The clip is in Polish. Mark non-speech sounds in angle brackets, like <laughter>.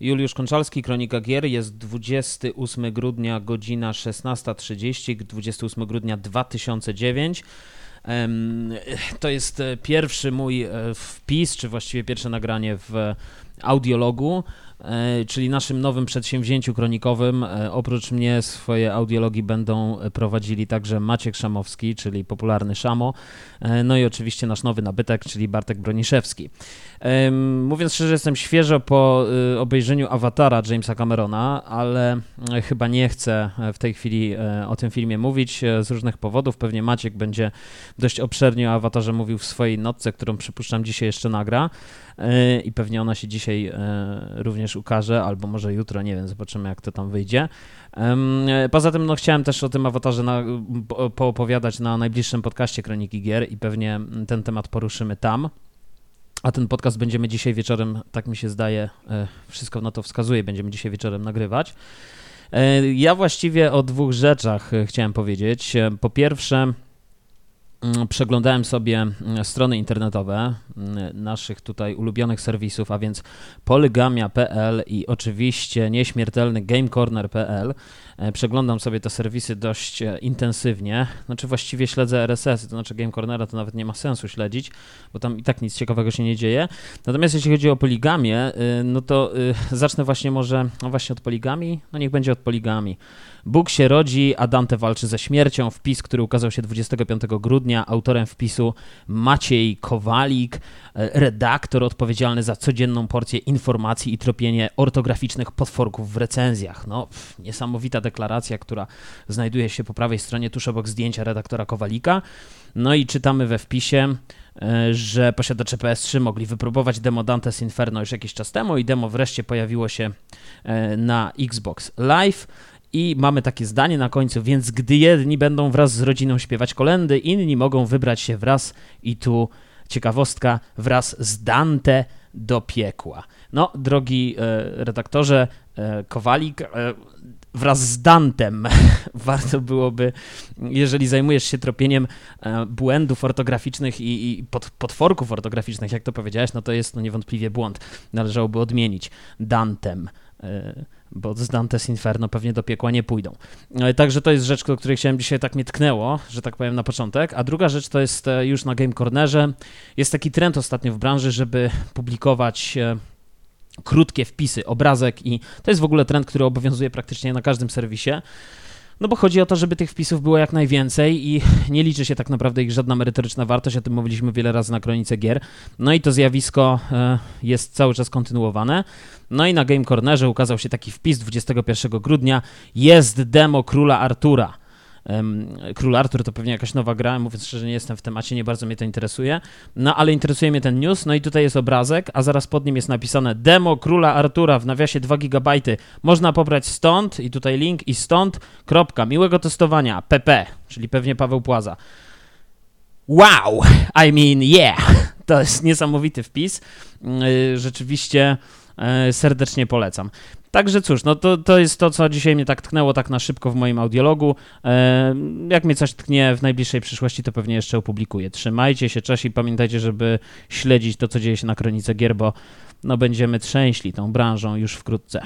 Juliusz Konczalski, Kronika Gier, jest 28 grudnia, godzina 16.30, 28 grudnia 2009. To jest e, pierwszy mój e, wpis, czy właściwie pierwsze nagranie w audiologu. E, czyli naszym nowym przedsięwzięciu kronikowym. E, oprócz mnie swoje audiologii będą prowadzili także Maciek Szamowski, czyli popularny Szamo, e, no i oczywiście nasz nowy nabytek, czyli Bartek Broniszewski. Mówiąc szczerze, jestem świeżo po obejrzeniu Awatara Jamesa Camerona, ale chyba nie chcę w tej chwili o tym filmie mówić z różnych powodów. Pewnie Maciek będzie dość obszernie o Awatarze mówił w swojej notce, którą przypuszczam dzisiaj jeszcze nagra i pewnie ona się dzisiaj również również ukaże, albo może jutro, nie wiem, zobaczymy jak to tam wyjdzie. Poza tym no, chciałem też o tym awatarze na, poopowiadać na najbliższym podcaście Kroniki Gier i pewnie ten temat poruszymy tam. A ten podcast będziemy dzisiaj wieczorem, tak mi się zdaje, e, wszystko na to wskazuje, będziemy dzisiaj wieczorem nagrywać. E, ja właściwie o dwóch rzeczach e, chciałem powiedzieć. Po pierwsze, przeglądałem sobie mm, strony internetowe mm, naszych tutaj ulubionych serwisów, a więc polygamia.pl i oczywiście nieśmiertelny gamecorner.pl. E, przeglądam sobie te serwisy dość e, intensywnie. Znaczy właściwie śledzę RSS, to znaczy Game Cornera to nawet nie ma sensu śledzić, bo tam i tak nic ciekawego się nie dzieje. Natomiast jeśli chodzi o poligamię, y, no to <laughs> zacznę właśnie może no właśnie od poligami. No niech będzie od poligami. Bóg się rodzi, a Dante walczy ze śmiercią. Wpis, który ukazał się 25 grudnia. Autorem wpisu Maciej Kowalik, e, redaktor odpowiedzialny za codzienną porcję informacji i tropienie ortograficznych potworków w recenzjach. No, pff, niesamowita deklaracja, która znajduje się po prawej stronie tuż obok zdjęcia redaktora Kowalika. No i czytamy we wpisie, e, że posiadacze PS3 mogli wypróbować demo Dante's Inferno już jakiś czas temu i demo wreszcie pojawiło się e, na Xbox Live. I mamy takie zdanie na końcu, więc gdy jedni będą wraz z rodziną śpiewać kolendy, inni mogą wybrać się wraz i tu ciekawostka, wraz z Dante do piekła. No, drogi e, redaktorze e, Kowalik, e, wraz z Dantem <laughs> warto byłoby, jeżeli zajmujesz się tropieniem e, błędów ortograficznych i, i pod, potworków ortograficznych, jak to powiedziałeś, no to jest no niewątpliwie błąd. Należałoby odmienić Dantem. E, bo z Dante's Inferno pewnie do piekła nie pójdą. E, także to jest rzecz, do której chciałem dzisiaj tak mnie tknęło, że tak powiem na początek. A druga rzecz to jest e, już na Game Cornerze. Jest taki trend ostatnio w branży, żeby publikować krótkie wpisy, obrazek i to jest w ogóle trend, który obowiązuje praktycznie na każdym serwisie. No bo chodzi o to, żeby tych wpisów było jak najwięcej i <laughs> nie liczy się tak naprawdę ich żadna merytoryczna wartość, o tym mówiliśmy wiele razy na Kronice Gier. No i to zjawisko e, jest cały czas kontynuowane. No i na Game Cornerze ukazał się taki wpis 21 grudnia. Jest demo Króla Artura. Król Artur to pewnie jakaś nowa gra, mówiąc szczerze, nie jestem w temacie, nie bardzo mnie to interesuje. No ale interesuje mnie ten news, no i tutaj jest obrazek, a zaraz pod nim jest napisane demo Króla Artura w nawiasie 2 GB. Można pobrać stąd i tutaj link i stąd, kropka, miłego testowania, PP, czyli pewnie Paweł Płaza. Wow! I mean, yeah! <laughs> To jest niesamowity wpis. Yy, rzeczywiście yy, serdecznie polecam. Także cóż, no to, to jest to, co dzisiaj mnie tak tknęło tak na szybko w moim audiologu. E, jak mnie coś tknie w najbliższej przyszłości, to pewnie jeszcze opublikuję. Trzymajcie się, cześć i pamiętajcie, żeby śledzić to, co dzieje się na Kronice Gier, bo no będziemy trzęśli tą branżą już wkrótce.